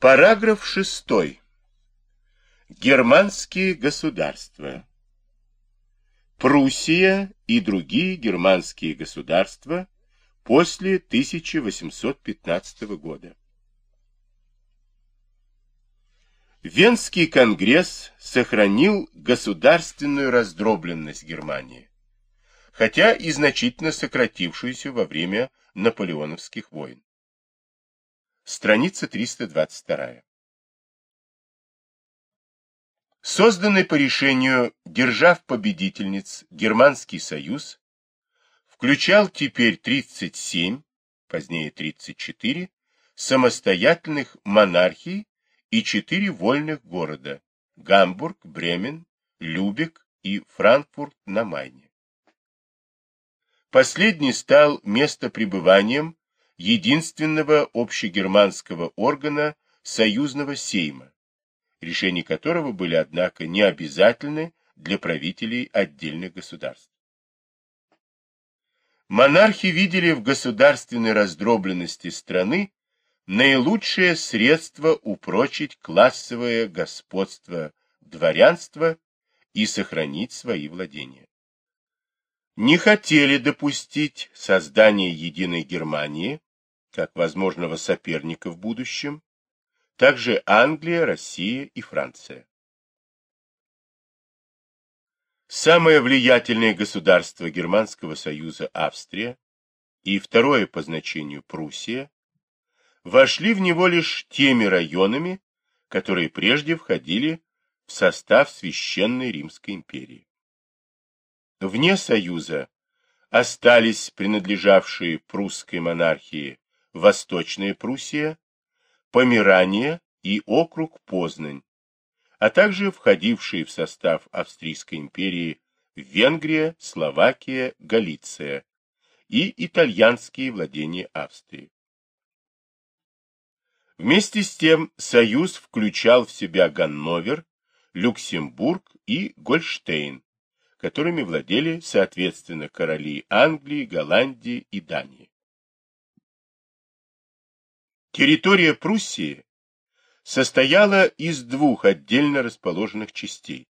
Параграф 6. Германские государства. Пруссия и другие германские государства после 1815 года. Венский конгресс сохранил государственную раздробленность Германии, хотя и значительно сократившуюся во время наполеоновских войн. Страница 322. Созданный по решению держав-победительниц Германский союз включал теперь 37, позднее 34, самостоятельных монархий и четыре вольных города – Гамбург, Бремен, Любек и Франкфурт на Майне. Последний стал местопребыванием единственного общегерманского органа союзного сейма, решения которого были, однако, не обязательны для правителей отдельных государств. Монархи видели в государственной раздробленности страны наилучшее средство упрочить классовое господство дворянства и сохранить свои владения. Не хотели допустить создание единой Германии, как возможного соперника в будущем, также Англия, Россия и Франция. Самое влиятельное государство Германского союза Австрия и второе по значению Пруссия вошли в него лишь теми районами, которые прежде входили в состав Священной Римской империи. Вне Союза остались принадлежавшие прусской монархии Восточная Пруссия, Померания и округ Познань, а также входившие в состав Австрийской империи Венгрия, Словакия, Галиция и итальянские владения Австрии. Вместе с тем союз включал в себя Ганновер, Люксембург и Гольштейн, которыми владели, соответственно, короли Англии, Голландии и Дании. Территория Пруссии состояла из двух отдельно расположенных частей,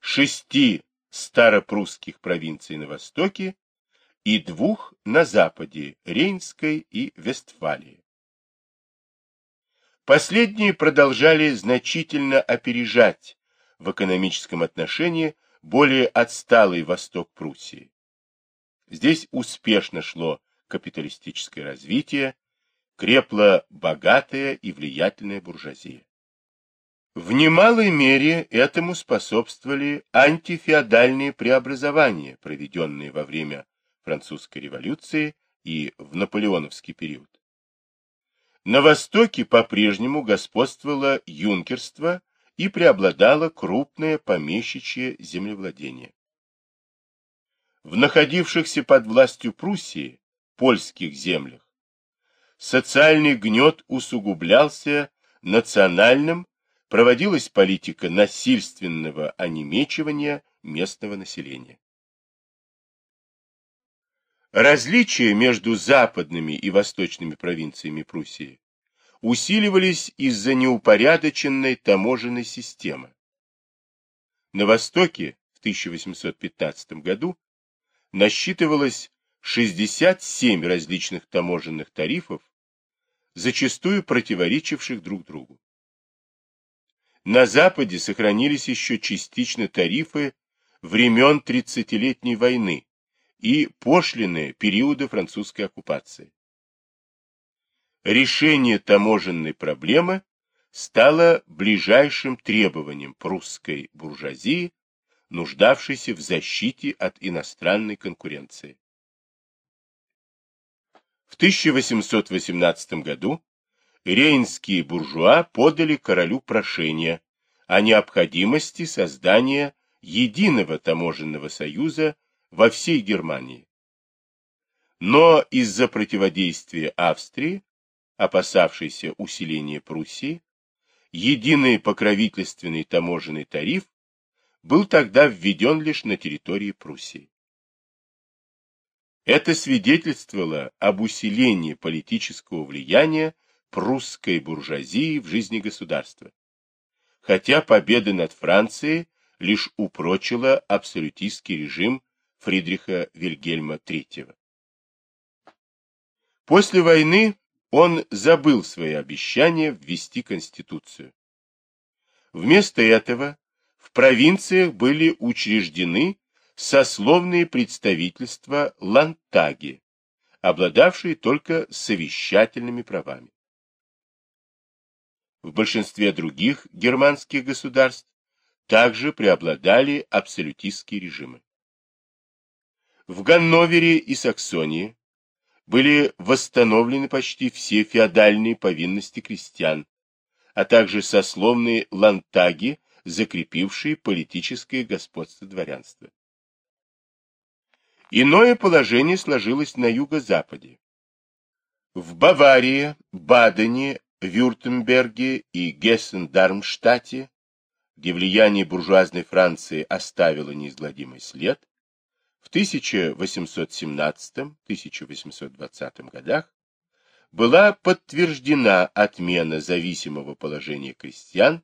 шести старопрусских провинций на востоке и двух на западе, Рейнской и Вестфалии. Последние продолжали значительно опережать в экономическом отношении более отсталый восток Пруссии. Здесь успешно шло капиталистическое развитие, крепла богатая и влиятельная буржуазия. В немалой мере этому способствовали антифеодальные преобразования, проведенные во время французской революции и в наполеоновский период. На Востоке по-прежнему господствовало юнкерство и преобладало крупное помещичье землевладение. В находившихся под властью Пруссии польских землях социальный гнет усугублялся национальным, проводилась политика насильственного онемечивания местного населения. Различия между западными и восточными провинциями Пруссии усиливались из-за неупорядоченной таможенной системы. На востоке в 1815 году насчитывалось 67 различных таможенных тарифов, зачастую противоречивших друг другу. На Западе сохранились еще частично тарифы времен Тридцатилетней войны, и пошлины периода французской оккупации. Решение таможенной проблемы стало ближайшим требованием прусской буржуазии, нуждавшейся в защите от иностранной конкуренции. В 1818 году рейнские буржуа подали королю прошение о необходимости создания единого таможенного союза во всей Германии. Но из-за противодействия Австрии, опасавшейся усиления Пруссии, единый покровительственный таможенный тариф был тогда введен лишь на территории Пруссии. Это свидетельствовало об усилении политического влияния прусской буржуазии в жизни государства, хотя победа над Францией лишь упрочила абсолютистский режим Фридриха Вильгельма III. После войны он забыл свои обещания ввести Конституцию. Вместо этого в провинциях были учреждены сословные представительства лантаги, обладавшие только совещательными правами. В большинстве других германских государств также преобладали абсолютистские режимы. В Ганновере и Саксонии были восстановлены почти все феодальные повинности крестьян, а также сословные лантаги, закрепившие политическое господство дворянства. Иное положение сложилось на юго-западе. В Баварии, Бадене, Вюртемберге и Гессен-Дармштадте, где влияние буржуазной Франции оставило неизгладимый след, в 1817-1820 годах была подтверждена отмена зависимого положения крестьян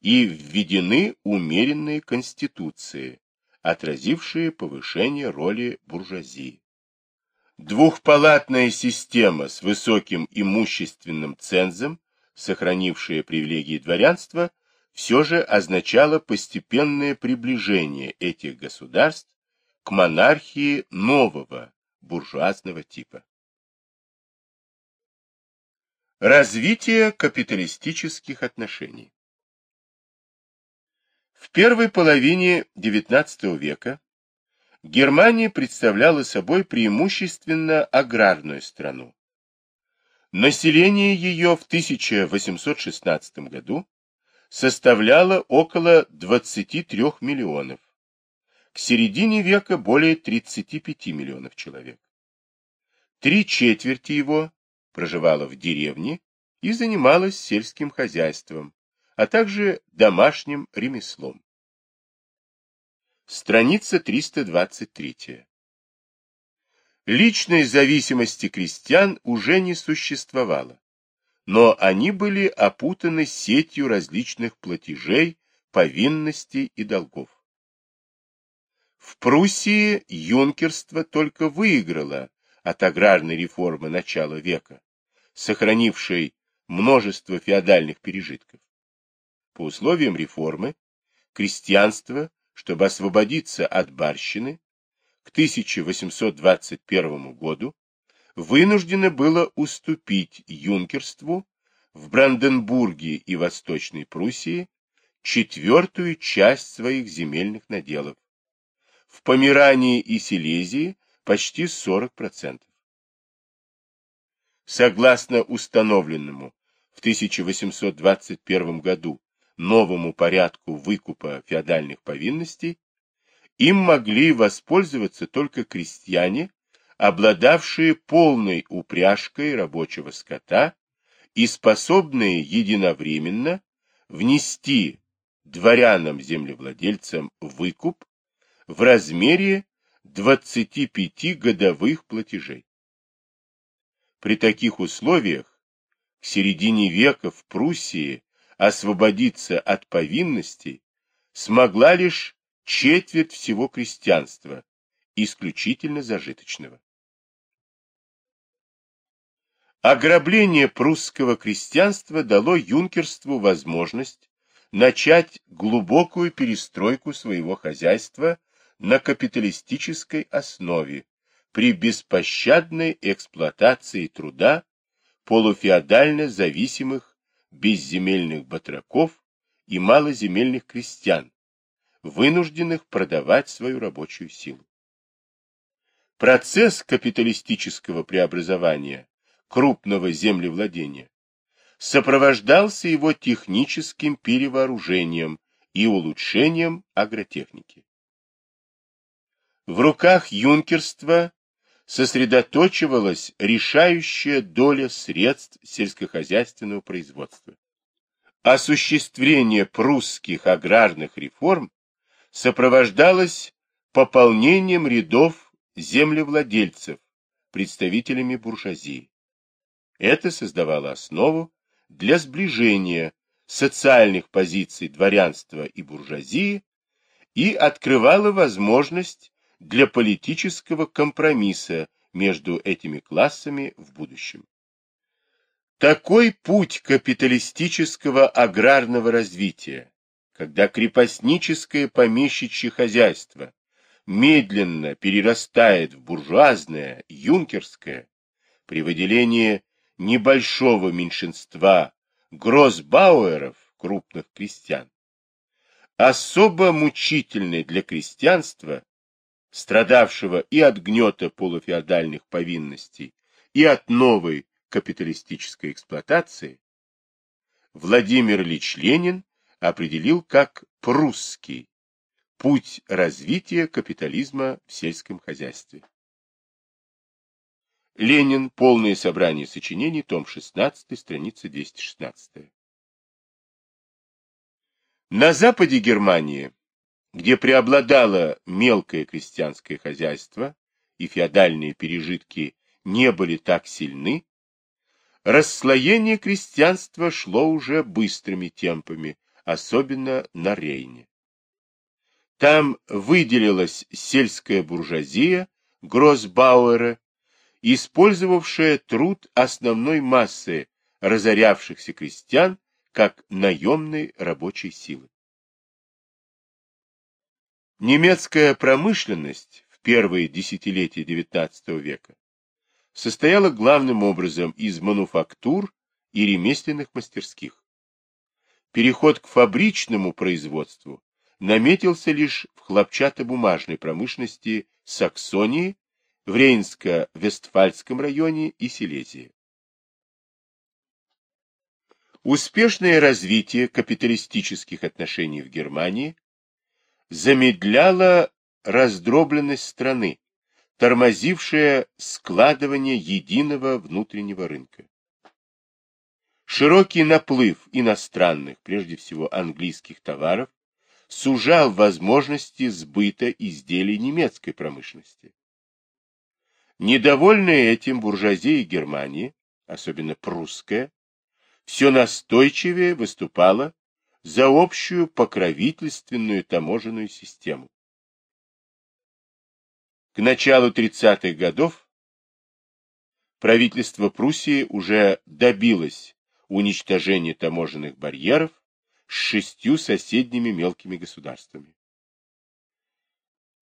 и введены умеренные конституции, отразившие повышение роли буржуазии. Двухпалатная система с высоким имущественным цензом, сохранившая привилегии дворянства, все же означала постепенное приближение этих государств к монархии нового буржуазного типа. Развитие капиталистических отношений В первой половине XIX века Германия представляла собой преимущественно аграрную страну. Население ее в 1816 году составляло около 23 миллионов, к середине века более 35 миллионов человек. Три четверти его проживала в деревне и занималась сельским хозяйством, а также домашним ремеслом. Страница 323. Личной зависимости крестьян уже не существовало, но они были опутаны сетью различных платежей, повинностей и долгов. В Пруссии юнкерство только выиграло от аграрной реформы начала века, сохранившей множество феодальных пережитков. По условиям реформы, крестьянство, чтобы освободиться от барщины, к 1821 году вынуждено было уступить юнкерству в Бранденбурге и Восточной Пруссии четвертую часть своих земельных наделов, в Померании и Силезии почти 40%. Согласно установленному в 1821 году новому порядку выкупа феодальных повинностей, им могли воспользоваться только крестьяне, обладавшие полной упряжкой рабочего скота и способные единовременно внести дворянам-землевладельцам выкуп в размере 25 годовых платежей. При таких условиях к середине века в Пруссии освободиться от повинностей смогла лишь четверть всего крестьянства, исключительно зажиточного. Ограбление прусского крестьянства дало юнкерству возможность начать глубокую перестройку своего хозяйства на капиталистической основе при беспощадной эксплуатации труда полуфеодально зависимых безземельных батраков и малоземельных крестьян, вынужденных продавать свою рабочую силу. Процесс капиталистического преобразования крупного землевладения сопровождался его техническим перевооружением и улучшением агротехники. В руках юнкерства сосредоточивалась решающая доля средств сельскохозяйственного производства. Осуществление прусских аграрных реформ сопровождалось пополнением рядов землевладельцев, представителями буржуазии. Это создавало основу для сближения социальных позиций дворянства и буржуазии и открывало возможность для политического компромисса между этими классами в будущем. Такой путь капиталистического аграрного развития, когда крепостническое помещичье хозяйство медленно перерастает в буржуазное, юнкерское, при выделении небольшого меньшинства гроссбауэров, крупных крестьян, особо мучительный для крестьянства, страдавшего и от гнета полуфеодальных повинностей, и от новой капиталистической эксплуатации, Владимир Ильич Ленин определил как прусский путь развития капитализма в сельском хозяйстве. Ленин. Полное собрание сочинений. Том 16. Страница 216. На западе Германии, где преобладало мелкое крестьянское хозяйство и феодальные пережитки не были так сильны, расслоение крестьянства шло уже быстрыми темпами, особенно на Рейне. Там выделилась сельская буржуазия, Гроссбауэра, использовавшая труд основной массы разорявшихся крестьян как наемной рабочей силы. Немецкая промышленность в первые десятилетия XIX века состояла главным образом из мануфактур и ремесленных мастерских. Переход к фабричному производству наметился лишь в хлопчатобумажной промышленности Саксонии, в Рейнско-Вестфальском районе и Силезии. Успешное развитие капиталистических отношений в Германии замедляло раздробленность страны, тормозившая складывание единого внутреннего рынка. Широкий наплыв иностранных, прежде всего английских товаров, сужал возможности сбыта изделий немецкой промышленности. Недовольная этим буржуазия Германии, особенно прусская, все настойчивее выступала за общую покровительственную таможенную систему. К началу 30-х годов правительство Пруссии уже добилось уничтожения таможенных барьеров с шестью соседними мелкими государствами.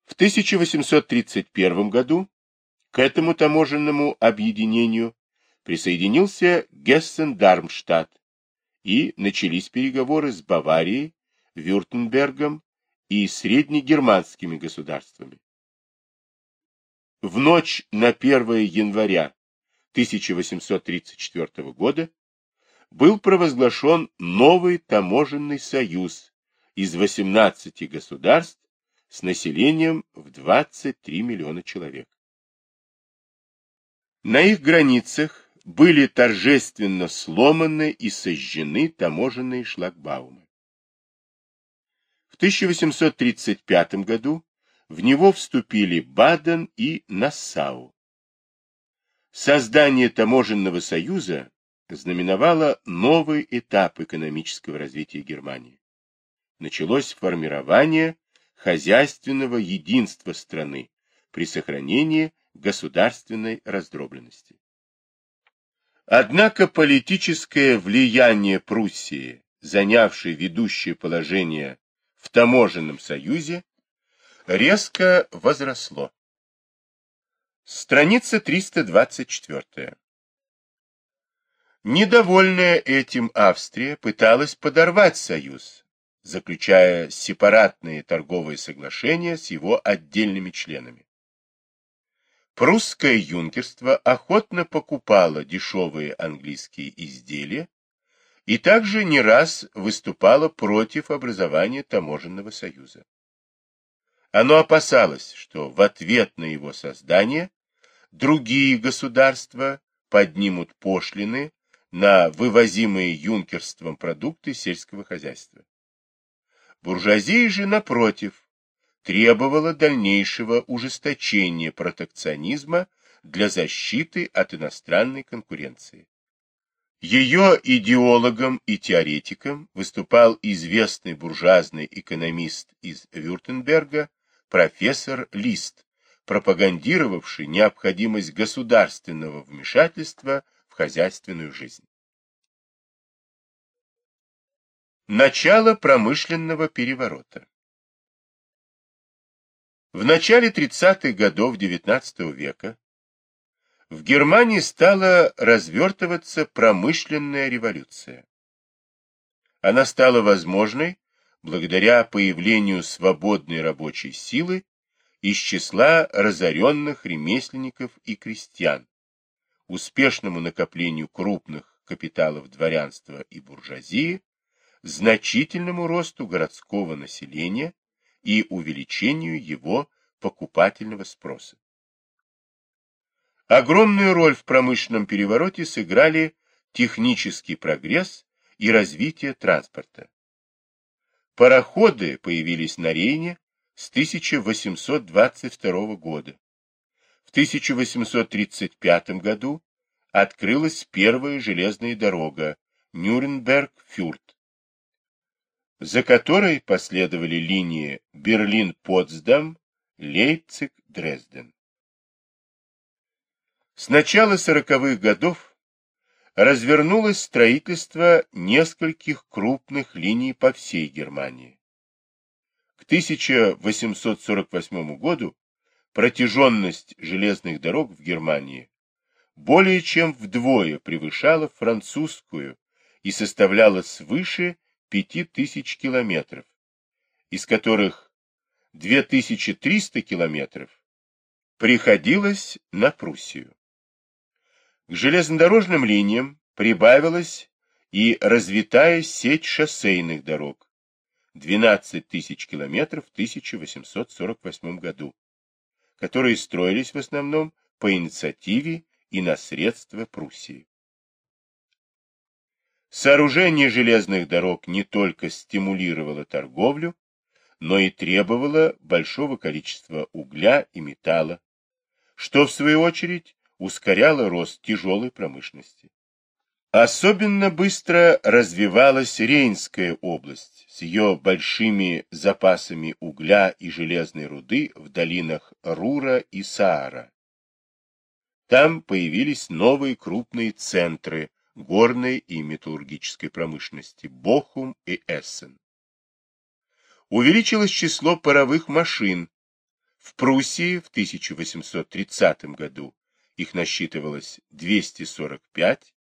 В 1831 году к этому таможенному объединению присоединился Гессен-Дармштадт, и начались переговоры с Баварией, Вюртембергом и среднегерманскими государствами. В ночь на 1 января 1834 года был провозглашен новый таможенный союз из 18 государств с населением в 23 миллиона человек. На их границах были торжественно сломаны и сожжены таможенные шлагбаумы. В 1835 году в него вступили Баден и Нассау. Создание таможенного союза знаменовало новый этап экономического развития Германии. Началось формирование хозяйственного единства страны при сохранении государственной раздробленности. Однако политическое влияние Пруссии, занявшей ведущее положение в таможенном союзе, резко возросло. Страница 324. Недовольная этим Австрия пыталась подорвать союз, заключая сепаратные торговые соглашения с его отдельными членами. Прусское юнкерство охотно покупало дешевые английские изделия и также не раз выступало против образования таможенного союза. Оно опасалось, что в ответ на его создание другие государства поднимут пошлины на вывозимые юнкерством продукты сельского хозяйства. Буржуазия же, напротив, требовала дальнейшего ужесточения протекционизма для защиты от иностранной конкуренции. Ее идеологом и теоретиком выступал известный буржуазный экономист из Вюртемберга профессор Лист, пропагандировавший необходимость государственного вмешательства в хозяйственную жизнь. Начало промышленного переворота В начале 30-х годов XIX века в Германии стала развертываться промышленная революция. Она стала возможной благодаря появлению свободной рабочей силы из числа разоренных ремесленников и крестьян, успешному накоплению крупных капиталов дворянства и буржуазии, значительному росту городского населения и увеличению его покупательного спроса. Огромную роль в промышленном перевороте сыграли технический прогресс и развитие транспорта. Пароходы появились на Рейне с 1822 года. В 1835 году открылась первая железная дорога Нюрнберг-Фюрт, за которой последовали линии Берлин-Потсдам, Лейпциг-Дрезден. С начала сороковых годов развернулось строительство нескольких крупных линий по всей Германии. К 1848 году протяженность железных дорог в Германии более чем вдвое превышала французскую и составляла свыше 5000 километров, из которых 2300 километров приходилось на Пруссию. К железнодорожным линиям прибавилась и развитая сеть шоссейных дорог 12 тысяч километров в 1848 году, которые строились в основном по инициативе и на средства Пруссии. Сооружение железных дорог не только стимулировало торговлю, но и требовало большого количества угля и металла, что, в свою очередь, ускоряло рост тяжелой промышленности. Особенно быстро развивалась Рейнская область с ее большими запасами угля и железной руды в долинах Рура и Саара. Там появились новые крупные центры горной и металлургической промышленности Бохум и Эссен. Увеличилось число паровых машин. В Пруссии в 1830 году их насчитывалось 245,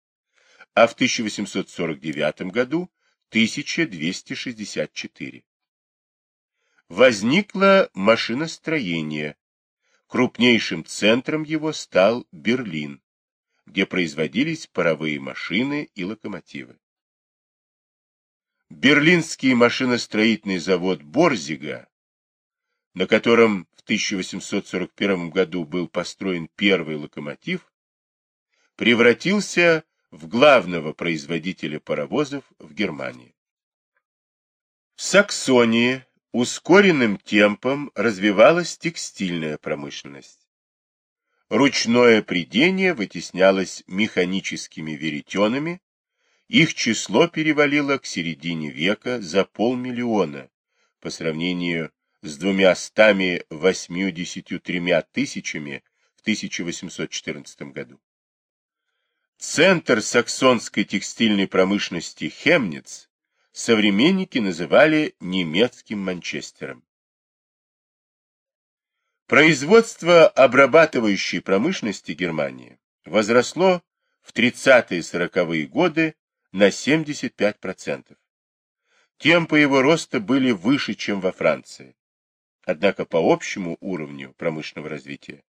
а в 1849 году 1264. Возникло машиностроение. Крупнейшим центром его стал Берлин, где производились паровые машины и локомотивы. Берлинский машиностроительный завод Борзига, на котором 1841 году был построен первый локомотив, превратился в главного производителя паровозов в Германии. В Саксонии ускоренным темпом развивалась текстильная промышленность. Ручное придение вытеснялось механическими веретенами, их число перевалило к середине века за полмиллиона по сравнению с двумястами восьмидесятью тремя тысячами в 1814 году. Центр саксонской текстильной промышленности Хемниц современники называли немецким Манчестером. Производство обрабатывающей промышленности Германии возросло в 30-40-е годы на 75%. Темпы его роста были выше, чем во Франции. Однако по общему уровню промышленного развития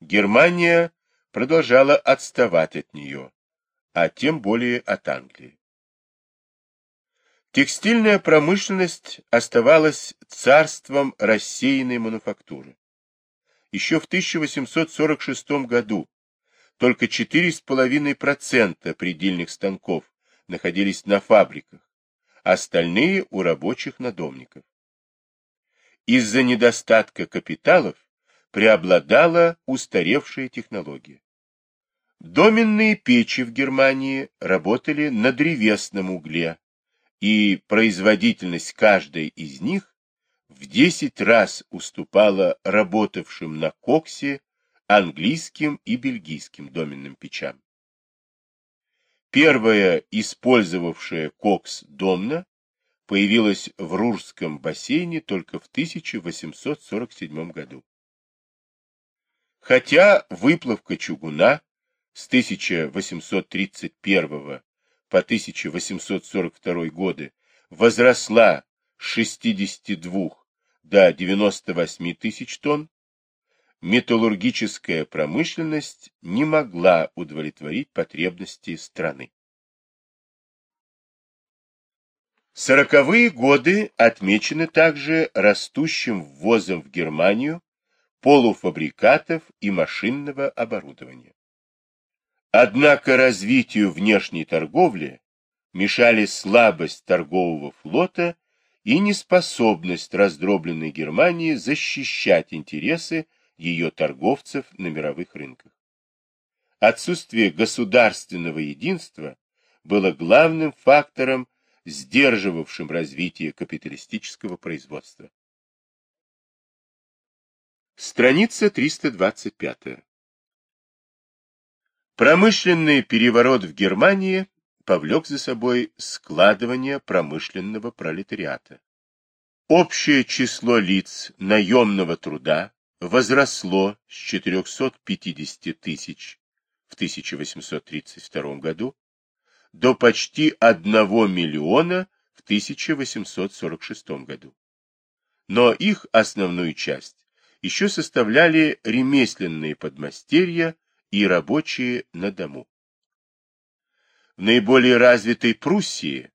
Германия продолжала отставать от нее, а тем более от Англии. Текстильная промышленность оставалась царством рассеянной мануфактуры. Еще в 1846 году только 4,5% предельных станков находились на фабриках, остальные у рабочих надомников. Из-за недостатка капиталов преобладала устаревшая технология. Доменные печи в Германии работали на древесном угле, и производительность каждой из них в 10 раз уступала работавшим на коксе английским и бельгийским доменным печам. Первая, использовавшая кокс домна, появилась в Рурском бассейне только в 1847 году. Хотя выплавка чугуна с 1831 по 1842 годы возросла с 62 до 98 тысяч тонн, металлургическая промышленность не могла удовлетворить потребности страны. Сороковые годы отмечены также растущим ввозом в Германию полуфабрикатов и машинного оборудования. Однако развитию внешней торговли мешали слабость торгового флота и неспособность раздробленной Германии защищать интересы ее торговцев на мировых рынках. Отсутствие государственного единства было главным фактором, сдерживавшим развитие капиталистического производства. Страница 325. Промышленный переворот в Германии повлек за собой складывание промышленного пролетариата. Общее число лиц наемного труда возросло с 450 тысяч в 1832 году до почти 1 миллиона в 1846 году. Но их основную часть еще составляли ремесленные подмастерья и рабочие на дому. В наиболее развитой Пруссии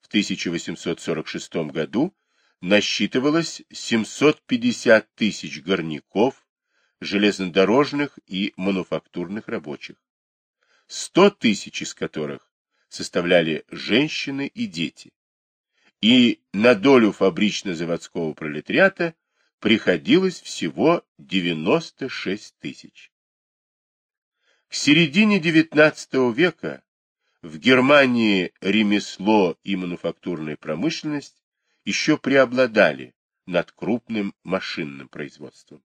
в 1846 году насчитывалось 750 тысяч горняков, железнодорожных и мануфактурных рабочих, 100 тысяч из которых составляли женщины и дети. И на долю фабрично-заводского пролетариата приходилось всего 96 тысяч. К середине XIX века в Германии ремесло и мануфактурная промышленность еще преобладали над крупным машинным производством.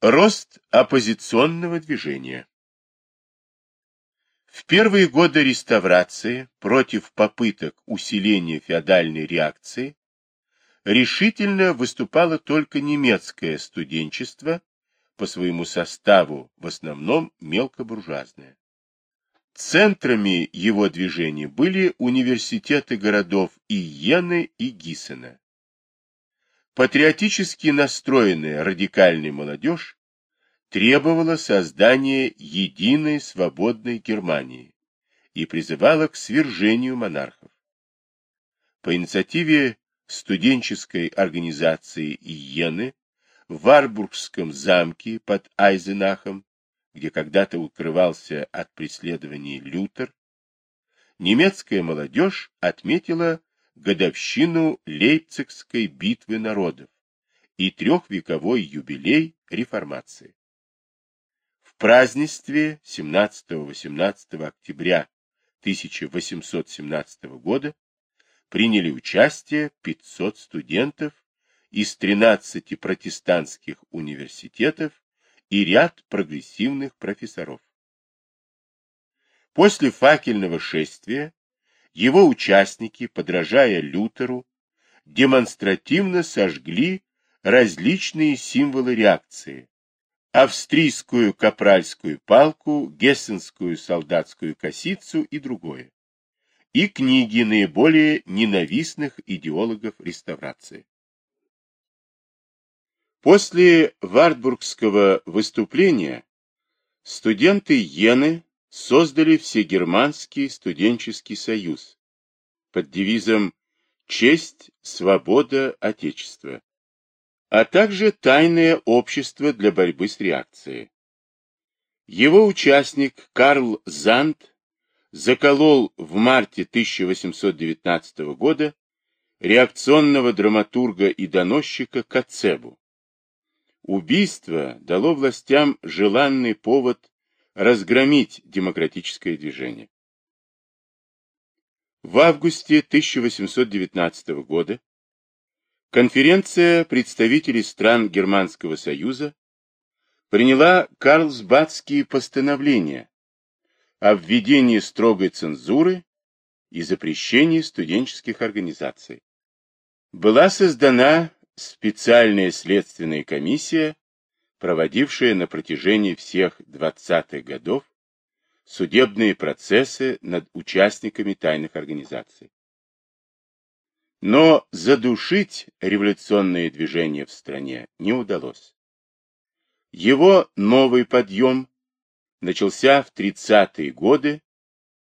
Рост оппозиционного движения В первые годы реставрации против попыток усиления феодальной реакции решительно выступало только немецкое студенчество, по своему составу в основном мелкобуржуазное. Центрами его движения были университеты городов Иены и Гиссена. Патриотически настроенная радикальная молодежь требовала создания единой свободной Германии и призывала к свержению монархов. По инициативе студенческой организации Иены в Варбургском замке под Айзенахом где когда-то укрывался от преследований Лютер, немецкая молодежь отметила годовщину Лейпцигской битвы народов и трехвековой юбилей реформации. В празднестве 17-18 октября 1817 года приняли участие 500 студентов из 13 протестантских университетов и ряд прогрессивных профессоров. После факельного шествия его участники, подражая Лютеру, демонстративно сожгли различные символы реакции, австрийскую капральскую палку, гессенскую солдатскую косицу и другое, и книги наиболее ненавистных идеологов реставрации. После Вартбургского выступления студенты Йены создали Всегерманский студенческий союз под девизом «Честь, свобода, Отечество», а также Тайное общество для борьбы с реакцией. Его участник Карл Зант заколол в марте 1819 года реакционного драматурга и доносчика Кацебу Убийство дало властям желанный повод разгромить демократическое движение. В августе 1819 года конференция представителей стран Германского Союза приняла Карлсбадские постановления о введении строгой цензуры и запрещении студенческих организаций. Была создана специальная следственная комиссия, проводившая на протяжении всех 20-х годов судебные процессы над участниками тайных организаций. Но задушить революционные движения в стране не удалось. Его новый подъем начался в 30-е годы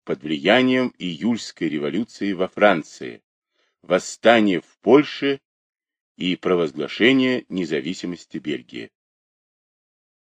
под влиянием июльской революции во Франции, восстания в Польше и провозглашения независимости Бельгии.